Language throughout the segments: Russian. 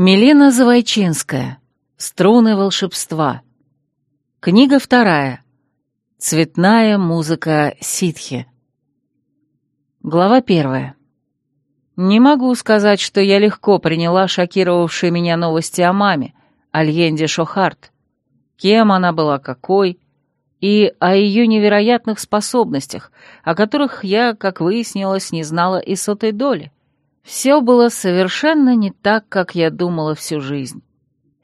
Милена Завойчинская. Струны волшебства. Книга вторая. Цветная музыка ситхи. Глава первая. Не могу сказать, что я легко приняла шокировавшие меня новости о маме, Альенде Шохарт. Кем она была, какой, и о ее невероятных способностях, о которых я, как выяснилось, не знала и сотой доли. Все было совершенно не так, как я думала всю жизнь.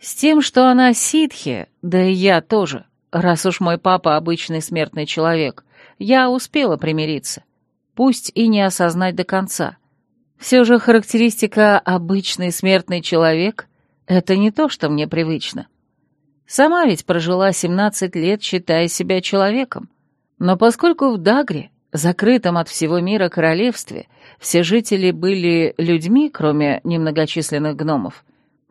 С тем, что она ситхи, да и я тоже, раз уж мой папа обычный смертный человек, я успела примириться, пусть и не осознать до конца. Все же характеристика «обычный смертный человек» — это не то, что мне привычно. Сама ведь прожила 17 лет, считая себя человеком. Но поскольку в Дагре, закрытом от всего мира королевстве, все жители были людьми, кроме немногочисленных гномов,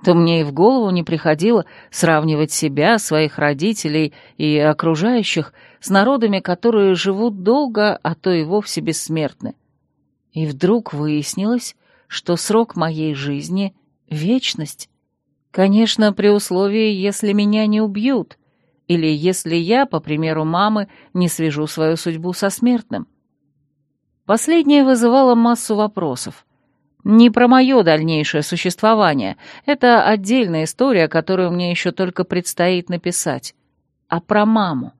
то мне и в голову не приходило сравнивать себя, своих родителей и окружающих с народами, которые живут долго, а то и вовсе бессмертны. И вдруг выяснилось, что срок моей жизни — вечность. Конечно, при условии, если меня не убьют, или если я, по примеру мамы, не свяжу свою судьбу со смертным. Последнее вызывало массу вопросов. Не про мое дальнейшее существование, это отдельная история, которую мне еще только предстоит написать, а про маму.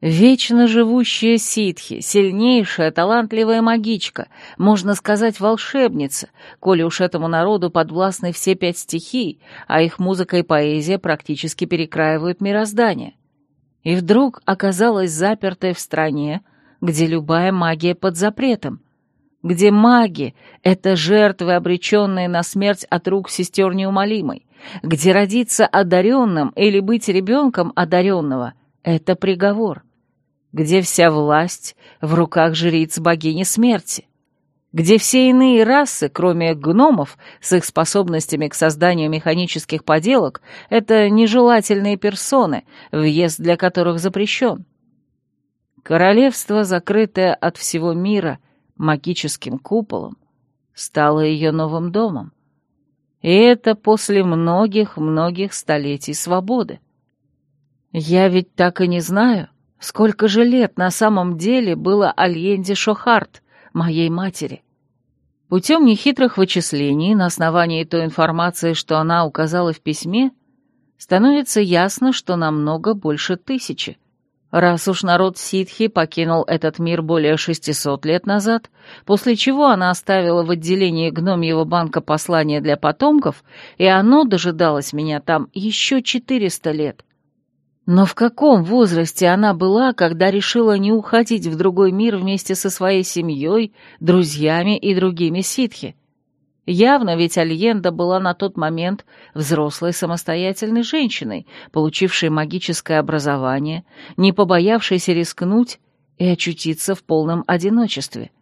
Вечно живущая ситхи, сильнейшая, талантливая магичка, можно сказать, волшебница, коли уж этому народу подвластны все пять стихий, а их музыка и поэзия практически перекраивают мироздание. И вдруг оказалась запертой в стране, где любая магия под запретом, где маги — это жертвы, обреченные на смерть от рук сестер неумолимой, где родиться одаренным или быть ребенком одаренного — это приговор, где вся власть в руках жриц богини смерти, где все иные расы, кроме гномов с их способностями к созданию механических поделок, это нежелательные персоны, въезд для которых запрещен. Королевство, закрытое от всего мира магическим куполом, стало ее новым домом. И это после многих-многих столетий свободы. Я ведь так и не знаю, сколько же лет на самом деле было Альенде Шохарт, моей матери. Путем нехитрых вычислений на основании той информации, что она указала в письме, становится ясно, что намного больше тысячи. Раз уж народ ситхи покинул этот мир более 600 лет назад, после чего она оставила в отделении гномьего банка послание для потомков, и оно дожидалось меня там еще 400 лет. Но в каком возрасте она была, когда решила не уходить в другой мир вместе со своей семьей, друзьями и другими ситхи? Явно ведь Альенда была на тот момент взрослой самостоятельной женщиной, получившей магическое образование, не побоявшейся рискнуть и очутиться в полном одиночестве.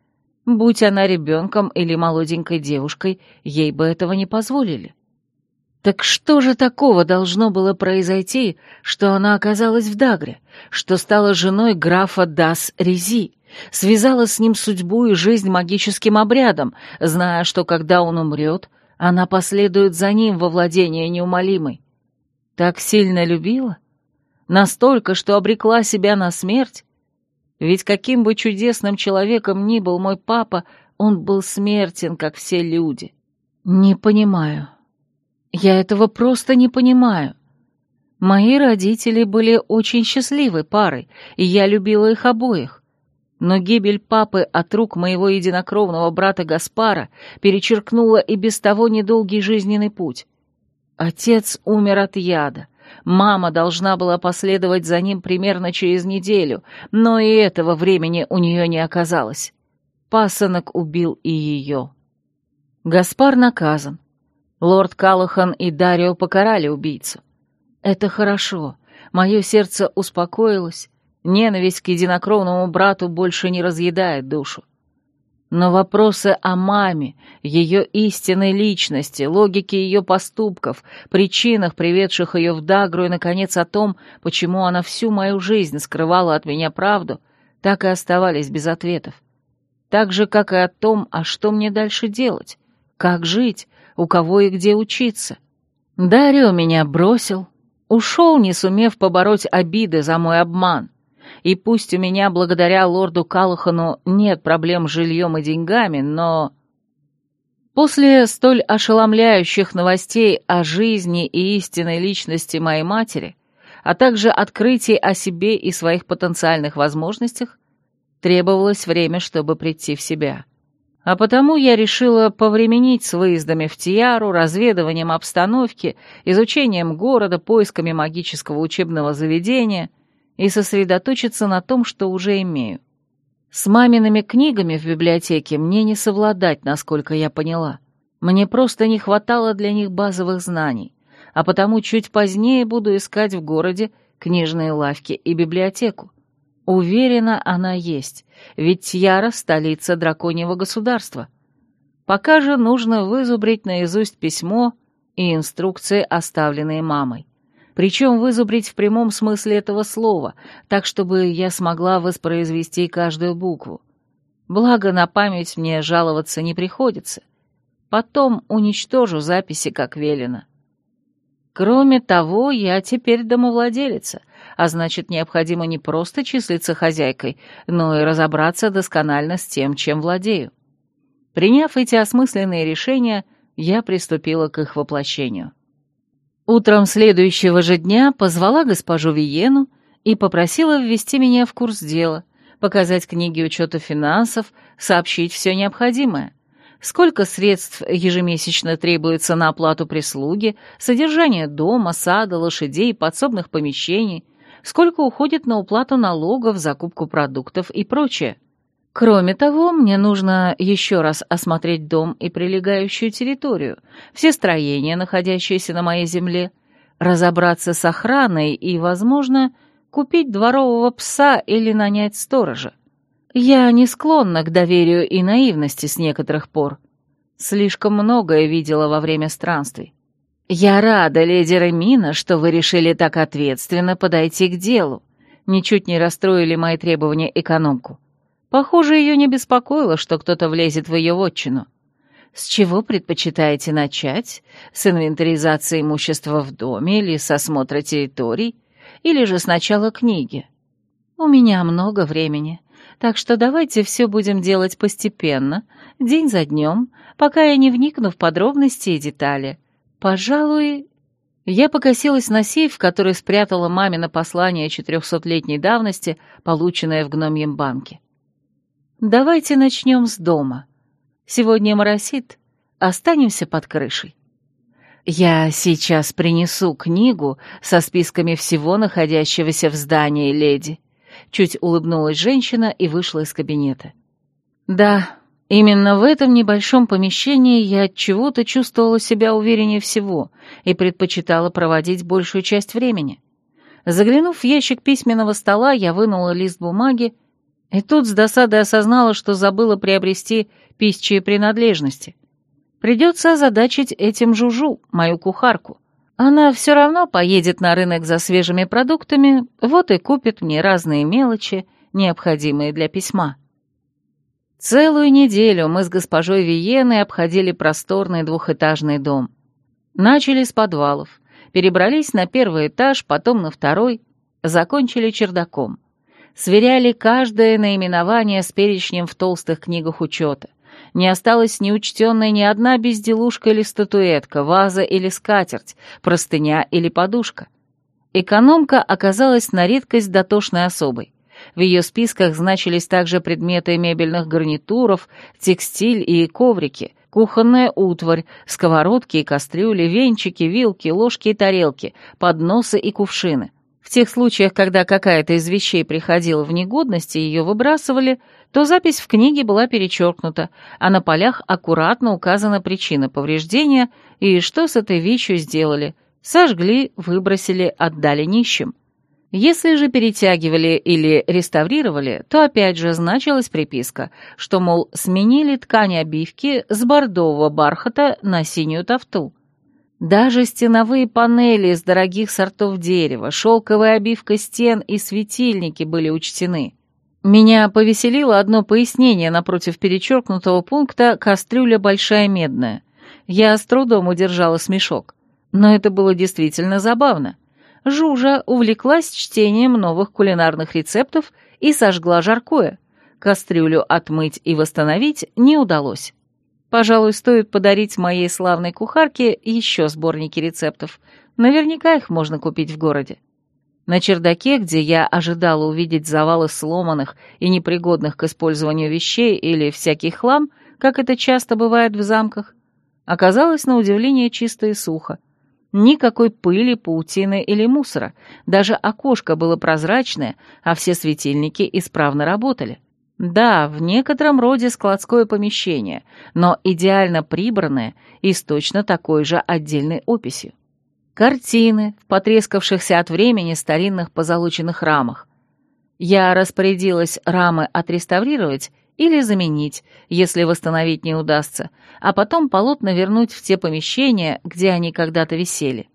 Будь она ребенком или молоденькой девушкой, ей бы этого не позволили. Так что же такого должно было произойти, что она оказалась в Дагре, что стала женой графа Дас Рези? Связала с ним судьбу и жизнь магическим обрядом, зная, что когда он умрет, она последует за ним во владение неумолимой. Так сильно любила? Настолько, что обрекла себя на смерть? Ведь каким бы чудесным человеком ни был мой папа, он был смертен, как все люди. Не понимаю. Я этого просто не понимаю. Мои родители были очень счастливой парой, и я любила их обоих но гибель папы от рук моего единокровного брата Гаспара перечеркнула и без того недолгий жизненный путь. Отец умер от яда. Мама должна была последовать за ним примерно через неделю, но и этого времени у нее не оказалось. Пасынок убил и ее. Гаспар наказан. Лорд Калахан и Дарио покарали убийцу. Это хорошо. Мое сердце успокоилось, Ненависть к единокровному брату больше не разъедает душу. Но вопросы о маме, ее истинной личности, логике ее поступков, причинах, приведших ее в Дагру, и, наконец, о том, почему она всю мою жизнь скрывала от меня правду, так и оставались без ответов. Так же, как и о том, а что мне дальше делать, как жить, у кого и где учиться. Дарио меня бросил, ушел, не сумев побороть обиды за мой обман. И пусть у меня, благодаря лорду Калахану, нет проблем с жильем и деньгами, но... После столь ошеломляющих новостей о жизни и истинной личности моей матери, а также открытий о себе и своих потенциальных возможностях, требовалось время, чтобы прийти в себя. А потому я решила повременить с выездами в Тиару, разведыванием обстановки, изучением города, поисками магического учебного заведения и сосредоточиться на том, что уже имею. С мамиными книгами в библиотеке мне не совладать, насколько я поняла. Мне просто не хватало для них базовых знаний, а потому чуть позднее буду искать в городе книжные лавки и библиотеку. Уверена, она есть, ведь Тьяра — столица драконьего государства. Пока же нужно вызубрить наизусть письмо и инструкции, оставленные мамой причем вызубрить в прямом смысле этого слова, так, чтобы я смогла воспроизвести каждую букву. Благо, на память мне жаловаться не приходится. Потом уничтожу записи, как велено. Кроме того, я теперь домовладелица, а значит, необходимо не просто числиться хозяйкой, но и разобраться досконально с тем, чем владею. Приняв эти осмысленные решения, я приступила к их воплощению. Утром следующего же дня позвала госпожу Виену и попросила ввести меня в курс дела, показать книги учета финансов, сообщить все необходимое. Сколько средств ежемесячно требуется на оплату прислуги, содержание дома, сада, лошадей, подсобных помещений, сколько уходит на уплату налогов, закупку продуктов и прочее. Кроме того, мне нужно еще раз осмотреть дом и прилегающую территорию, все строения, находящиеся на моей земле, разобраться с охраной и, возможно, купить дворового пса или нанять сторожа. Я не склонна к доверию и наивности с некоторых пор. Слишком многое видела во время странствий. Я рада, леди Ремина, что вы решили так ответственно подойти к делу. Ничуть не расстроили мои требования экономку. Похоже, ее не беспокоило, что кто-то влезет в ее вотчину. С чего предпочитаете начать? С инвентаризации имущества в доме или с осмотра территорий? Или же сначала книги? У меня много времени, так что давайте все будем делать постепенно, день за днем, пока я не вникну в подробности и детали. Пожалуй... Я покосилась на сейф, который спрятала мамино послание четырехсотлетней давности, полученное в гномьем банке. Давайте начнем с дома. Сегодня моросит, останемся под крышей. Я сейчас принесу книгу со списками всего находящегося в здании леди. Чуть улыбнулась женщина и вышла из кабинета. Да, именно в этом небольшом помещении я от чего-то чувствовала себя увереннее всего и предпочитала проводить большую часть времени. Заглянув в ящик письменного стола, я вынула лист бумаги и тут с досадой осознала, что забыла приобрести пищие принадлежности. Придется озадачить этим Жужу, мою кухарку. Она все равно поедет на рынок за свежими продуктами, вот и купит мне разные мелочи, необходимые для письма. Целую неделю мы с госпожой Виеной обходили просторный двухэтажный дом. Начали с подвалов, перебрались на первый этаж, потом на второй, закончили чердаком сверяли каждое наименование с перечнем в толстых книгах учета. Не осталось неучтенной ни одна безделушка или статуэтка, ваза или скатерть, простыня или подушка. Экономка оказалась на редкость дотошной особой. В ее списках значились также предметы мебельных гарнитуров, текстиль и коврики, кухонная утварь, сковородки и кастрюли, венчики, вилки, ложки и тарелки, подносы и кувшины. В тех случаях, когда какая-то из вещей приходила в негодность и ее выбрасывали, то запись в книге была перечеркнута, а на полях аккуратно указана причина повреждения и что с этой вещью сделали. Сожгли, выбросили, отдали нищим. Если же перетягивали или реставрировали, то опять же значилась приписка, что, мол, сменили ткань обивки с бордового бархата на синюю тафту. Даже стеновые панели из дорогих сортов дерева, шелковая обивка стен и светильники были учтены. Меня повеселило одно пояснение напротив перечеркнутого пункта «Кастрюля большая медная». Я с трудом удержала смешок. Но это было действительно забавно. Жужа увлеклась чтением новых кулинарных рецептов и сожгла жаркое. Кастрюлю отмыть и восстановить не удалось. Пожалуй, стоит подарить моей славной кухарке еще сборники рецептов. Наверняка их можно купить в городе. На чердаке, где я ожидала увидеть завалы сломанных и непригодных к использованию вещей или всякий хлам, как это часто бывает в замках, оказалось на удивление чисто и сухо. Никакой пыли, паутины или мусора, даже окошко было прозрачное, а все светильники исправно работали. Да, в некотором роде складское помещение, но идеально прибранное и с точно такой же отдельной описью. Картины в потрескавшихся от времени старинных позолоченных рамах. Я распорядилась рамы отреставрировать или заменить, если восстановить не удастся, а потом полотна вернуть в те помещения, где они когда-то висели.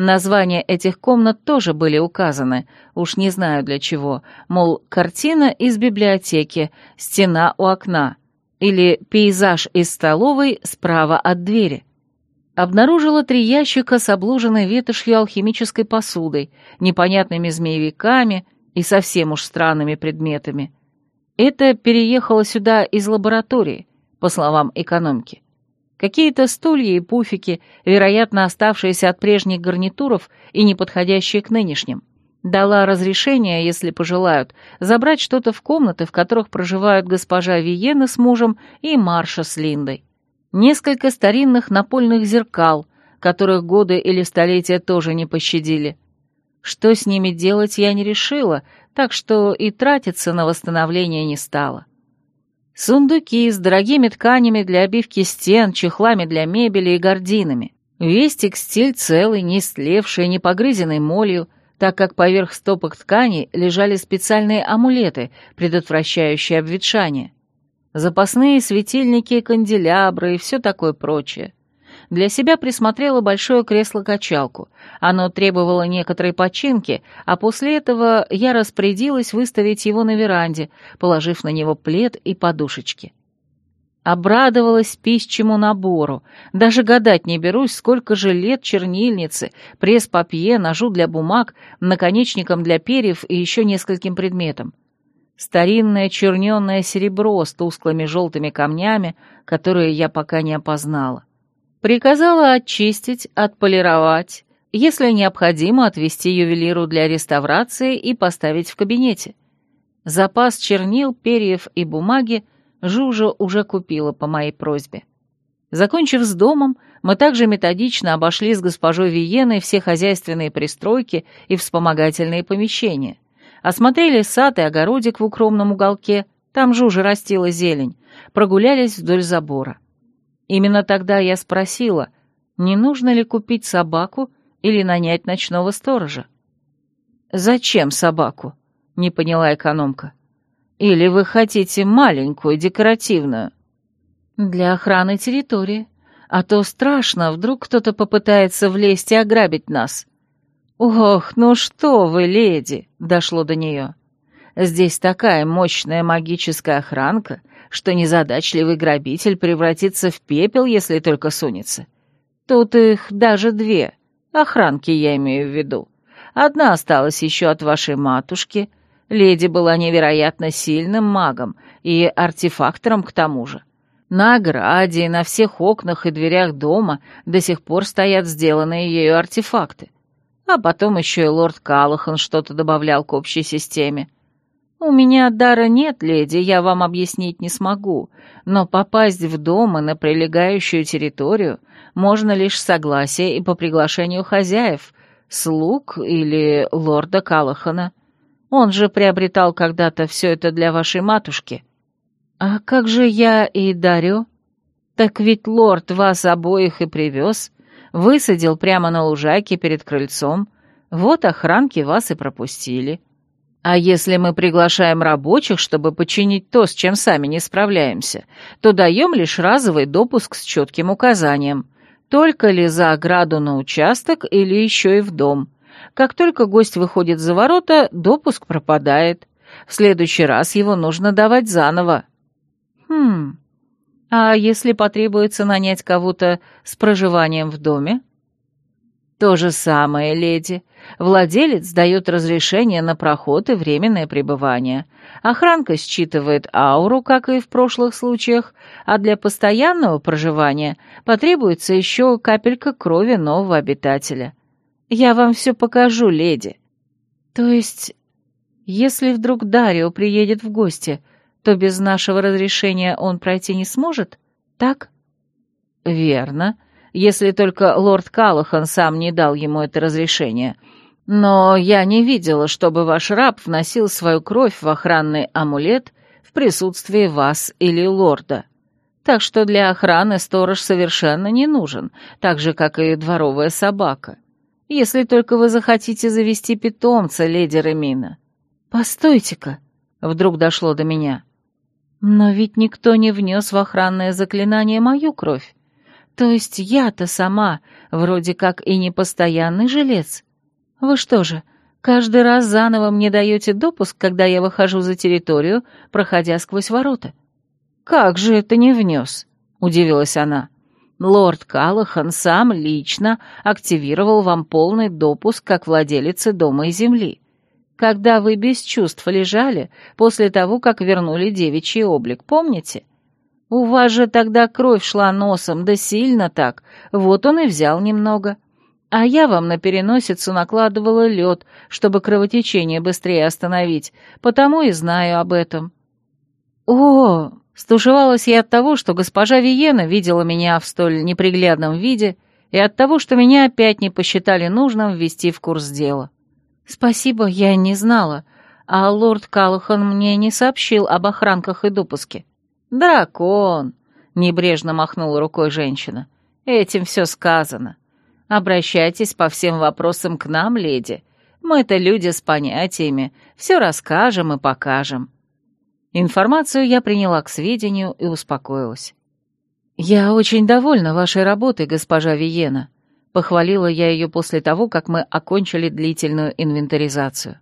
Названия этих комнат тоже были указаны, уж не знаю для чего, мол, картина из библиотеки, стена у окна, или пейзаж из столовой справа от двери обнаружила три ящика с обложенной ветошью алхимической посудой, непонятными змеевиками и совсем уж странными предметами. Это переехало сюда из лаборатории, по словам экономки. Какие-то стулья и пуфики, вероятно, оставшиеся от прежних гарнитуров и не подходящие к нынешним. Дала разрешение, если пожелают, забрать что-то в комнаты, в которых проживают госпожа Виена с мужем и Марша с Линдой несколько старинных напольных зеркал, которых годы или столетия тоже не пощадили. Что с ними делать, я не решила, так что и тратиться на восстановление не стала. Сундуки с дорогими тканями для обивки стен, чехлами для мебели и гардинами. Весь текстиль целый, не истлевший, не погрызенный молью, так как поверх стопок тканей лежали специальные амулеты, предотвращающие обветшание запасные светильники, канделябры и все такое прочее. Для себя присмотрела большое кресло-качалку. Оно требовало некоторой починки, а после этого я распорядилась выставить его на веранде, положив на него плед и подушечки. Обрадовалась пищему набору. Даже гадать не берусь, сколько же лет чернильницы, пресс-папье, ножу для бумаг, наконечником для перьев и еще нескольким предметам старинное черненное серебро с тусклыми желтыми камнями, которые я пока не опознала. Приказала очистить, отполировать, если необходимо отвезти ювелиру для реставрации и поставить в кабинете. Запас чернил, перьев и бумаги Жужа уже купила по моей просьбе. Закончив с домом, мы также методично обошли с госпожой Виеной все хозяйственные пристройки и вспомогательные помещения — осмотрели сад и огородик в укромном уголке, там же уже растила зелень, прогулялись вдоль забора. Именно тогда я спросила, не нужно ли купить собаку или нанять ночного сторожа. «Зачем собаку?» — не поняла экономка. «Или вы хотите маленькую, декоративную?» «Для охраны территории. А то страшно, вдруг кто-то попытается влезть и ограбить нас», «Ох, ну что вы, леди!» — дошло до нее. «Здесь такая мощная магическая охранка, что незадачливый грабитель превратится в пепел, если только сунется. Тут их даже две, охранки я имею в виду. Одна осталась еще от вашей матушки. Леди была невероятно сильным магом и артефактором к тому же. На ограде на всех окнах и дверях дома до сих пор стоят сделанные ею артефакты. А потом еще и лорд Калахан что-то добавлял к общей системе. У меня дара нет, леди, я вам объяснить не смогу, но попасть в дом и на прилегающую территорию можно лишь с согласия и по приглашению хозяев, слуг или лорда Калахана. Он же приобретал когда-то все это для вашей матушки. А как же я и Дарю? Так ведь лорд вас обоих и привез, Высадил прямо на лужайке перед крыльцом. Вот охранки вас и пропустили. А если мы приглашаем рабочих, чтобы починить то, с чем сами не справляемся, то даем лишь разовый допуск с четким указанием. Только ли за ограду на участок или еще и в дом. Как только гость выходит за ворота, допуск пропадает. В следующий раз его нужно давать заново. Хм, а если потребуется нанять кого-то с проживанием в доме? То же самое, леди. Владелец дает разрешение на проход и временное пребывание. Охранка считывает ауру, как и в прошлых случаях, а для постоянного проживания потребуется еще капелька крови нового обитателя. Я вам все покажу, леди. То есть, если вдруг Дарио приедет в гости, то без нашего разрешения он пройти не сможет, так? Верно, если только лорд Калахан сам не дал ему это разрешение — но я не видела, чтобы ваш раб вносил свою кровь в охранный амулет в присутствии вас или лорда. Так что для охраны сторож совершенно не нужен, так же, как и дворовая собака. Если только вы захотите завести питомца, леди Ремина. Постойте-ка, вдруг дошло до меня. Но ведь никто не внес в охранное заклинание мою кровь. То есть я-то сама, вроде как и не постоянный жилец. «Вы что же, каждый раз заново мне даете допуск, когда я выхожу за территорию, проходя сквозь ворота?» «Как же это не внес?» — удивилась она. «Лорд Калахан сам лично активировал вам полный допуск как владелицы дома и земли, когда вы без чувств лежали после того, как вернули девичий облик, помните?» У вас же тогда кровь шла носом, да сильно так, вот он и взял немного. А я вам на переносицу накладывала лед, чтобы кровотечение быстрее остановить, потому и знаю об этом. О, стушевалась я от того, что госпожа Виена видела меня в столь неприглядном виде, и от того, что меня опять не посчитали нужным ввести в курс дела. Спасибо, я не знала, а лорд Калухан мне не сообщил об охранках и допуске. «Дракон!» — небрежно махнула рукой женщина. «Этим все сказано. Обращайтесь по всем вопросам к нам, леди. Мы-то люди с понятиями, все расскажем и покажем». Информацию я приняла к сведению и успокоилась. «Я очень довольна вашей работой, госпожа Виена», — похвалила я ее после того, как мы окончили длительную инвентаризацию.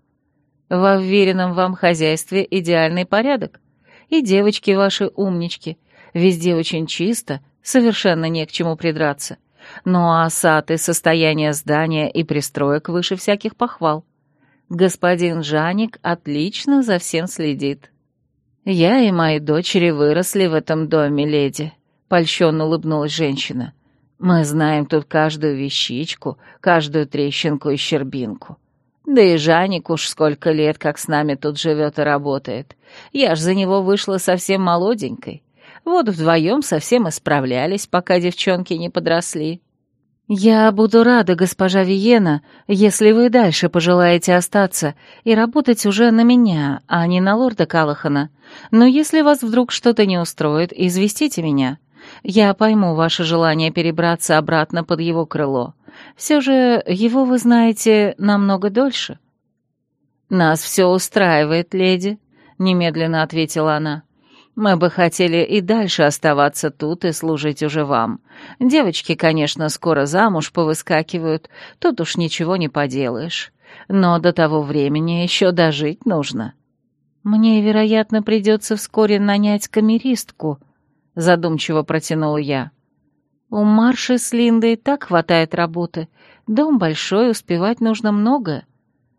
«Во вверенном вам хозяйстве идеальный порядок. И девочки ваши умнички. Везде очень чисто, совершенно не к чему придраться. Ну а и состояние здания и пристроек выше всяких похвал. Господин Жаник отлично за всем следит. Я и мои дочери выросли в этом доме, леди, — польщенно улыбнулась женщина. Мы знаем тут каждую вещичку, каждую трещинку и щербинку. Да и Жаник уж сколько лет, как с нами тут живет и работает. Я ж за него вышла совсем молоденькой. Вот вдвоем совсем исправлялись, пока девчонки не подросли. «Я буду рада, госпожа Виена, если вы дальше пожелаете остаться и работать уже на меня, а не на лорда Калахана. Но если вас вдруг что-то не устроит, известите меня. Я пойму ваше желание перебраться обратно под его крыло. Все же его, вы знаете, намного дольше». «Нас все устраивает, леди», — немедленно ответила она. Мы бы хотели и дальше оставаться тут и служить уже вам. Девочки, конечно, скоро замуж повыскакивают, тут уж ничего не поделаешь. Но до того времени еще дожить нужно. Мне, вероятно, придется вскоре нанять камеристку, задумчиво протянула я. У Марши с Линдой так хватает работы. Дом большой, успевать нужно многое.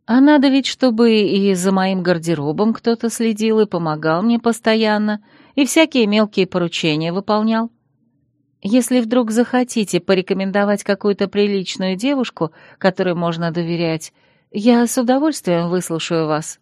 А надо ведь, чтобы и за моим гардеробом кто-то следил и помогал мне постоянно, и всякие мелкие поручения выполнял. Если вдруг захотите порекомендовать какую-то приличную девушку, которой можно доверять, я с удовольствием выслушаю вас».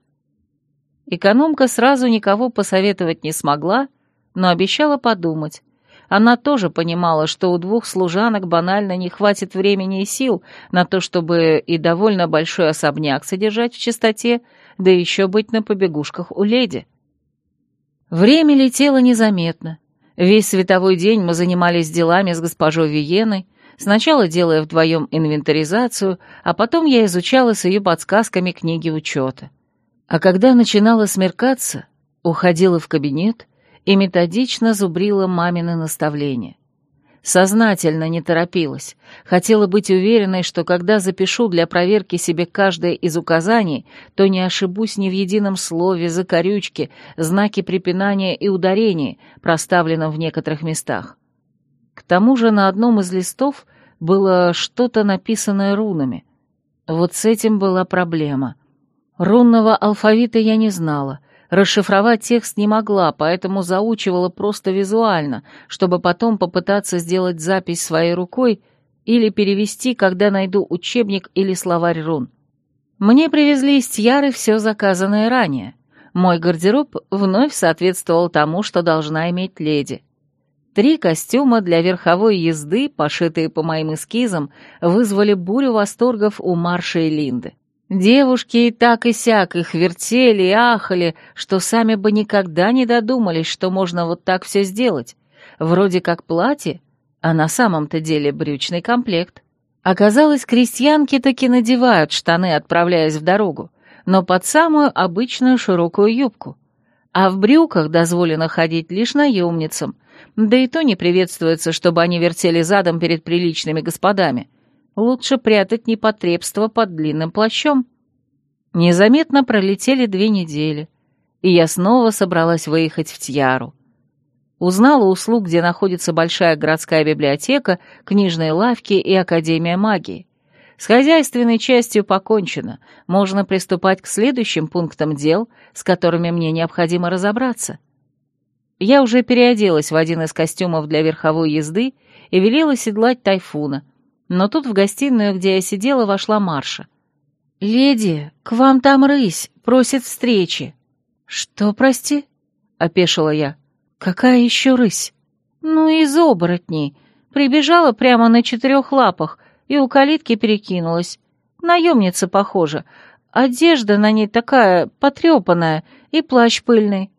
Экономка сразу никого посоветовать не смогла, но обещала подумать, она тоже понимала, что у двух служанок банально не хватит времени и сил на то, чтобы и довольно большой особняк содержать в чистоте, да еще быть на побегушках у леди. Время летело незаметно. Весь световой день мы занимались делами с госпожой Виеной, сначала делая вдвоем инвентаризацию, а потом я изучала с ее подсказками книги учета. А когда начинало смеркаться, уходила в кабинет и методично зубрила мамины наставления. Сознательно не торопилась, хотела быть уверенной, что когда запишу для проверки себе каждое из указаний, то не ошибусь ни в едином слове, закорючке, знаке препинания и ударении, проставленном в некоторых местах. К тому же на одном из листов было что-то написанное рунами. Вот с этим была проблема. Рунного алфавита я не знала, расшифровать текст не могла, поэтому заучивала просто визуально, чтобы потом попытаться сделать запись своей рукой или перевести, когда найду учебник или словарь рун. Мне привезли из Тьяры все заказанное ранее. Мой гардероб вновь соответствовал тому, что должна иметь леди. Три костюма для верховой езды, пошитые по моим эскизам, вызвали бурю восторгов у Марши и Линды. Девушки и так и сяк их вертели и ахали, что сами бы никогда не додумались, что можно вот так все сделать. Вроде как платье, а на самом-то деле брючный комплект. Оказалось, крестьянки таки надевают штаны, отправляясь в дорогу, но под самую обычную широкую юбку. А в брюках дозволено ходить лишь наемницам, да и то не приветствуется, чтобы они вертели задом перед приличными господами. Лучше прятать непотребство под длинным плащом. Незаметно пролетели две недели, и я снова собралась выехать в Тьяру. Узнала услуг, где находится большая городская библиотека, книжные лавки и Академия магии. С хозяйственной частью покончено, можно приступать к следующим пунктам дел, с которыми мне необходимо разобраться. Я уже переоделась в один из костюмов для верховой езды и велела седлать тайфуна, но тут в гостиную, где я сидела, вошла Марша. «Леди, к вам там рысь, просит встречи». «Что, прости?» — опешила я. «Какая еще рысь?» «Ну, из оборотней. Прибежала прямо на четырех лапах и у калитки перекинулась. Наемница похожа. Одежда на ней такая потрепанная и плащ пыльный».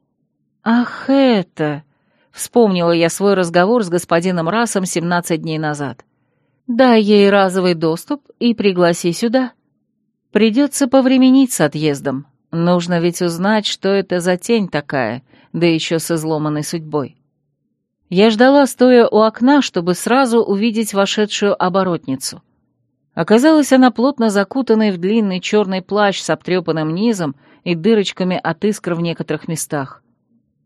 «Ах, это...» — вспомнила я свой разговор с господином Расом семнадцать дней назад. «Дай ей разовый доступ и пригласи сюда. Придется повременить с отъездом. Нужно ведь узнать, что это за тень такая, да еще с изломанной судьбой. Я ждала, стоя у окна, чтобы сразу увидеть вошедшую оборотницу. Оказалось, она плотно закутанная в длинный черный плащ с обтрепанным низом и дырочками от искр в некоторых местах.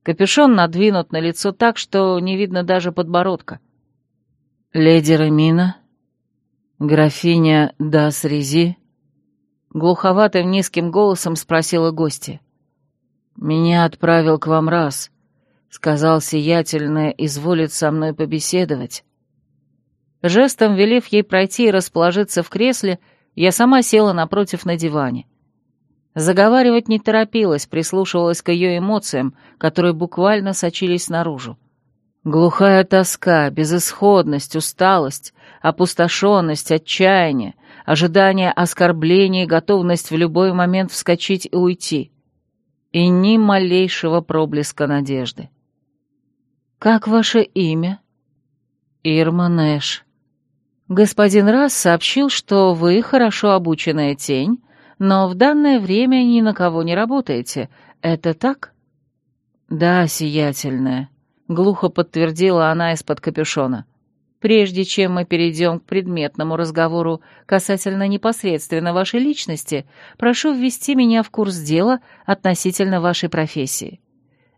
Капюшон надвинут на лицо так, что не видно даже подбородка. «Леди Ремина? Графиня Дасрези?» Глуховатым низким голосом спросила гостья. «Меня отправил к вам раз. Сказал сиятельно, изволит со мной побеседовать». Жестом велев ей пройти и расположиться в кресле, я сама села напротив на диване. Заговаривать не торопилась, прислушивалась к ее эмоциям, которые буквально сочились наружу. Глухая тоска, безысходность, усталость, опустошенность, отчаяние, ожидание оскорбления и готовность в любой момент вскочить и уйти и ни малейшего проблеска надежды. «Как ваше имя?» «Ирма Нэш». «Господин Расс сообщил, что вы хорошо обученная тень, но в данное время ни на кого не работаете. Это так?» «Да, сиятельная», — глухо подтвердила она из-под капюшона. Прежде чем мы перейдем к предметному разговору касательно непосредственно вашей личности, прошу ввести меня в курс дела относительно вашей профессии.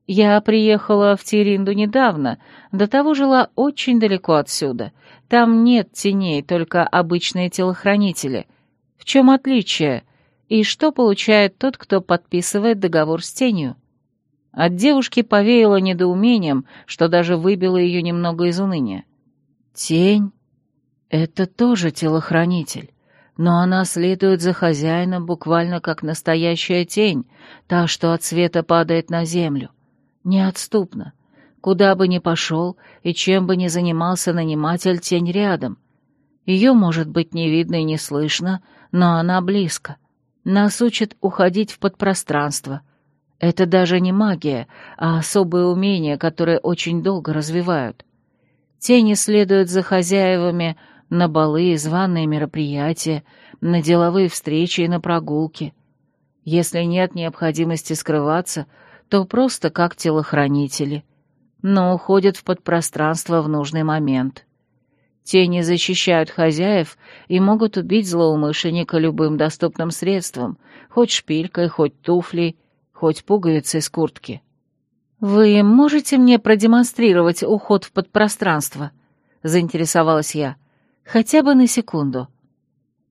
Я приехала в Тиринду недавно, до того жила очень далеко отсюда. Там нет теней, только обычные телохранители. В чем отличие? И что получает тот, кто подписывает договор с тенью? От девушки повеяло недоумением, что даже выбило ее немного из уныния. Тень — это тоже телохранитель, но она следует за хозяином буквально как настоящая тень, та, что от света падает на землю. Неотступно. Куда бы ни пошел и чем бы ни занимался наниматель, тень рядом. Ее, может быть, не видно и не слышно, но она близко. Нас учат уходить в подпространство. Это даже не магия, а особые умения, которые очень долго развивают. Тени следуют за хозяевами на балы и званые мероприятия, на деловые встречи и на прогулки. Если нет необходимости скрываться, то просто как телохранители, но уходят в подпространство в нужный момент. Тени защищают хозяев и могут убить злоумышленника любым доступным средством, хоть шпилькой, хоть туфлей, хоть пуговицей с куртки. «Вы можете мне продемонстрировать уход в подпространство?» — заинтересовалась я. Хотя бы на секунду.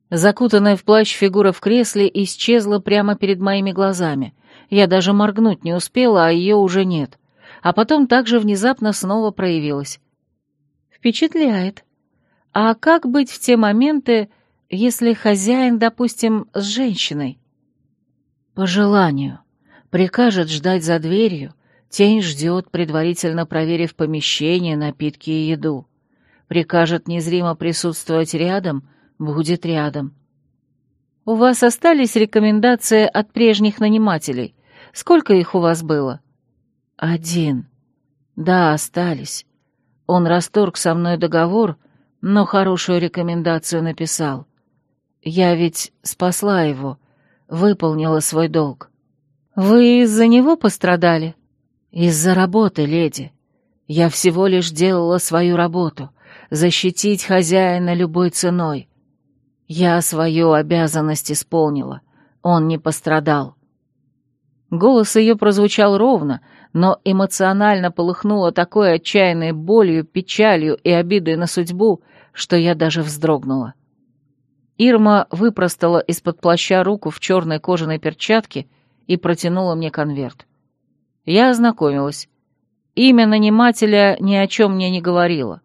Закутанная в плащ фигура в кресле исчезла прямо перед моими глазами. Я даже моргнуть не успела, а ее уже нет. А потом также внезапно снова проявилась. Впечатляет. А как быть в те моменты, если хозяин, допустим, с женщиной? По желанию. Прикажет ждать за дверью, тень ждет, предварительно проверив помещение, напитки и еду. Прикажет незримо присутствовать рядом, будет рядом. У вас остались рекомендации от прежних нанимателей? Сколько их у вас было? Один. Да, остались. Он расторг со мной договор, но хорошую рекомендацию написал. Я ведь спасла его, выполнила свой долг. «Вы из-за него пострадали?» «Из-за работы, леди. Я всего лишь делала свою работу — защитить хозяина любой ценой. Я свою обязанность исполнила, он не пострадал». Голос ее прозвучал ровно, но эмоционально полыхнуло такой отчаянной болью, печалью и обидой на судьбу, что я даже вздрогнула. Ирма выпростала из-под плаща руку в черной кожаной перчатке — и протянула мне конверт. Я ознакомилась. Имя нанимателя ни о чем мне не говорило.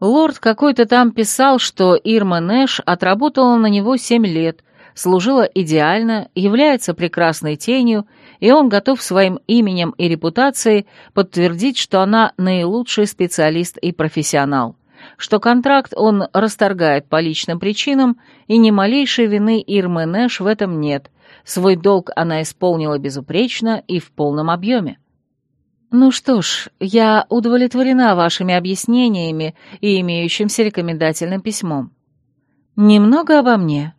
Лорд какой-то там писал, что Ирма Нэш отработала на него семь лет, служила идеально, является прекрасной тенью, и он готов своим именем и репутацией подтвердить, что она наилучший специалист и профессионал, что контракт он расторгает по личным причинам, и ни малейшей вины Ирмы Нэш в этом нет, Свой долг она исполнила безупречно и в полном объеме. «Ну что ж, я удовлетворена вашими объяснениями и имеющимся рекомендательным письмом. Немного обо мне.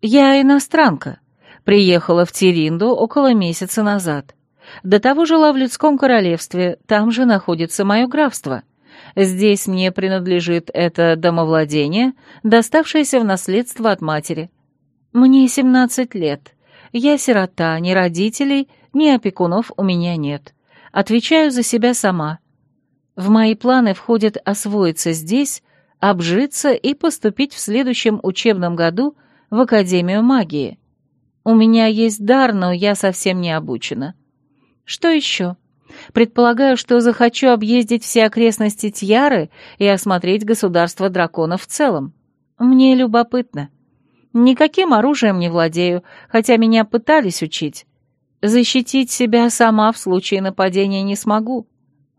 Я иностранка, приехала в Тиринду около месяца назад. До того жила в людском королевстве, там же находится мое графство. Здесь мне принадлежит это домовладение, доставшееся в наследство от матери. Мне семнадцать лет». Я сирота, ни родителей, ни опекунов у меня нет. Отвечаю за себя сама. В мои планы входит освоиться здесь, обжиться и поступить в следующем учебном году в Академию магии. У меня есть дар, но я совсем не обучена. Что еще? Предполагаю, что захочу объездить все окрестности Тьяры и осмотреть государство драконов в целом. Мне любопытно. Никаким оружием не владею, хотя меня пытались учить. Защитить себя сама в случае нападения не смогу.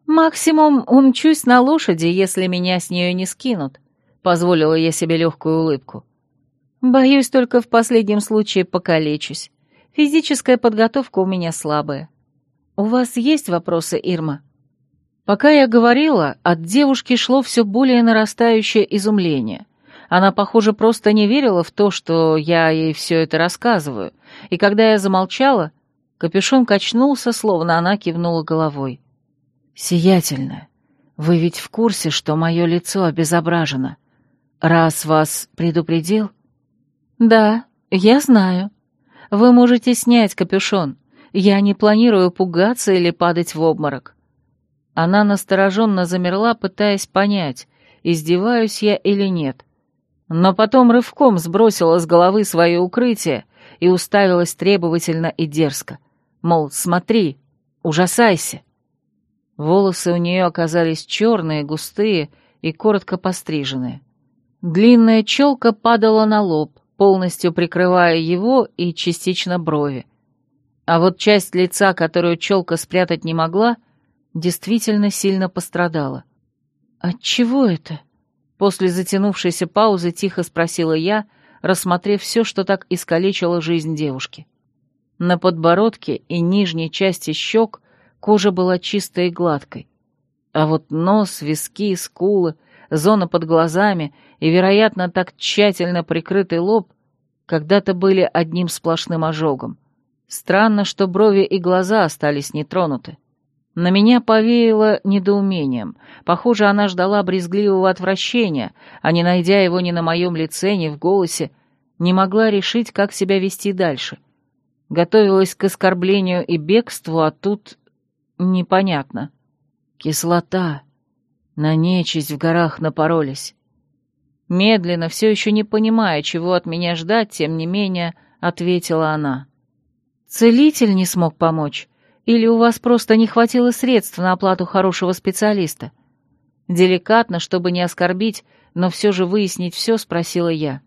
Максимум умчусь на лошади, если меня с нее не скинут. Позволила я себе легкую улыбку. Боюсь, только в последнем случае покалечусь. Физическая подготовка у меня слабая. У вас есть вопросы, Ирма? Пока я говорила, от девушки шло все более нарастающее изумление. Она, похоже, просто не верила в то, что я ей все это рассказываю, и когда я замолчала, капюшон качнулся, словно она кивнула головой. «Сиятельная, вы ведь в курсе, что мое лицо обезображено? Раз вас предупредил?» «Да, я знаю. Вы можете снять капюшон. Я не планирую пугаться или падать в обморок». Она настороженно замерла, пытаясь понять, издеваюсь я или нет но потом рывком сбросила с головы свое укрытие и уставилась требовательно и дерзко. Мол, смотри, ужасайся. Волосы у нее оказались черные, густые и коротко постриженные. Длинная челка падала на лоб, полностью прикрывая его и частично брови. А вот часть лица, которую челка спрятать не могла, действительно сильно пострадала. «Отчего это?» После затянувшейся паузы тихо спросила я, рассмотрев все, что так искалечило жизнь девушки. На подбородке и нижней части щек кожа была чистой и гладкой. А вот нос, виски, скулы, зона под глазами и, вероятно, так тщательно прикрытый лоб когда-то были одним сплошным ожогом. Странно, что брови и глаза остались нетронуты. На меня повеяло недоумением. Похоже, она ждала брезгливого отвращения, а не найдя его ни на моем лице, ни в голосе, не могла решить, как себя вести дальше. Готовилась к оскорблению и бегству, а тут непонятно. Кислота. На нечисть в горах напоролись. Медленно, все еще не понимая, чего от меня ждать, тем не менее, ответила она. «Целитель не смог помочь? Или у вас просто не хватило средств на оплату хорошего специалиста?» Деликатно, чтобы не оскорбить, но все же выяснить все, спросила я.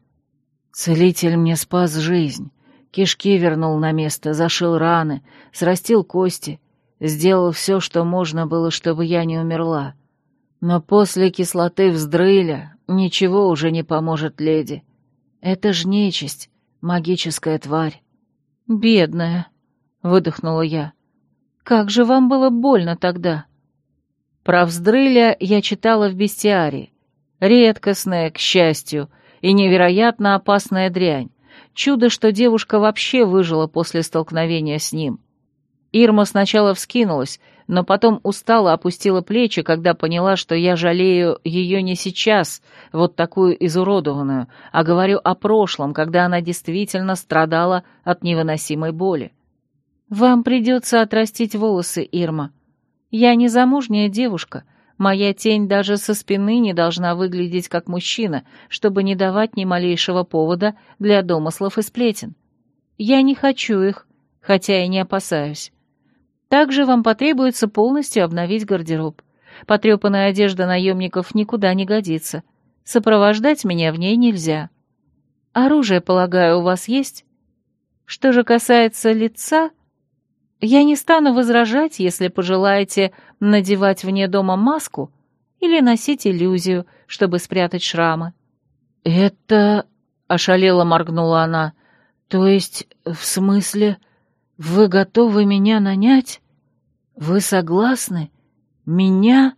«Целитель мне спас жизнь. Кишки вернул на место, зашил раны, срастил кости, сделал все, что можно было, чтобы я не умерла. Но после кислоты вздрыля ничего уже не поможет леди. Это ж нечисть, магическая тварь. «Бедная», — выдохнула я. «Как же вам было больно тогда?» Про вздрыля я читала в бестиарии. Редкостная, к счастью, и невероятно опасная дрянь. Чудо, что девушка вообще выжила после столкновения с ним. Ирма сначала вскинулась, но потом устало опустила плечи, когда поняла, что я жалею ее не сейчас, вот такую изуродованную, а говорю о прошлом, когда она действительно страдала от невыносимой боли. «Вам придется отрастить волосы, Ирма. Я не замужняя девушка, моя тень даже со спины не должна выглядеть как мужчина, чтобы не давать ни малейшего повода для домыслов и сплетен. Я не хочу их, хотя и не опасаюсь. Также вам потребуется полностью обновить гардероб. Потрепанная одежда наемников никуда не годится. Сопровождать меня в ней нельзя. Оружие, полагаю, у вас есть? Что же касается лица, я не стану возражать, если пожелаете надевать вне дома маску или носить иллюзию, чтобы спрятать шрамы. «Это...» — ошалело моргнула она. «То есть, в смысле, вы готовы меня нанять?» «Вы согласны? Меня?»